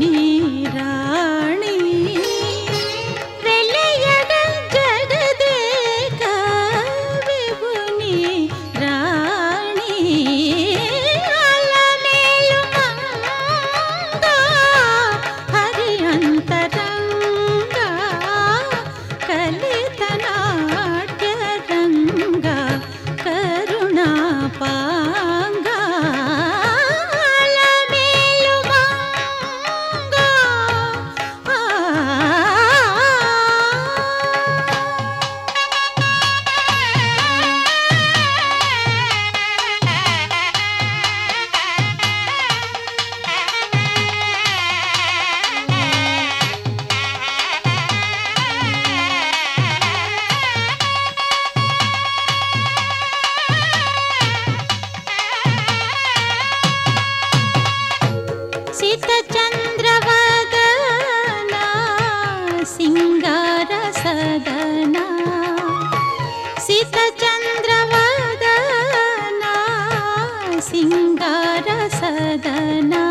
Nira सिचन्द्रवदना सिङ्गरसदना सिचन्द्रदना singer सदना